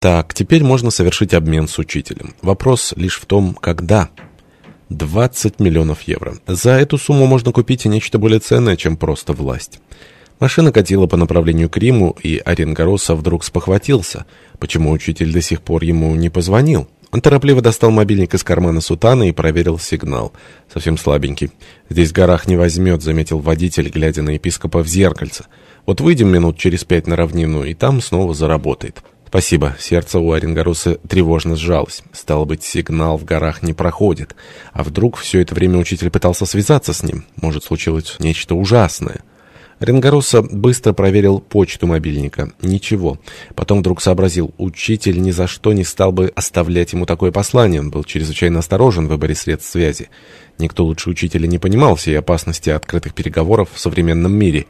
Так, теперь можно совершить обмен с учителем. Вопрос лишь в том, когда. 20 миллионов евро. За эту сумму можно купить и нечто более ценное, чем просто власть. Машина катила по направлению к Риму, и Оренгороса вдруг спохватился. Почему учитель до сих пор ему не позвонил? Он торопливо достал мобильник из кармана сутана и проверил сигнал. Совсем слабенький. «Здесь горах не возьмет», — заметил водитель, глядя на епископа в зеркальце. «Вот выйдем минут через пять на равнину, и там снова заработает». «Спасибо». Сердце у Оренгороса тревожно сжалось. Стало быть, сигнал в горах не проходит. А вдруг все это время учитель пытался связаться с ним? Может, случилось нечто ужасное? Ренгороса быстро проверил почту мобильника. Ничего. Потом вдруг сообразил, учитель ни за что не стал бы оставлять ему такое послание. Он был чрезвычайно осторожен в выборе средств связи. Никто лучше учителя не понимал всей опасности открытых переговоров в современном мире.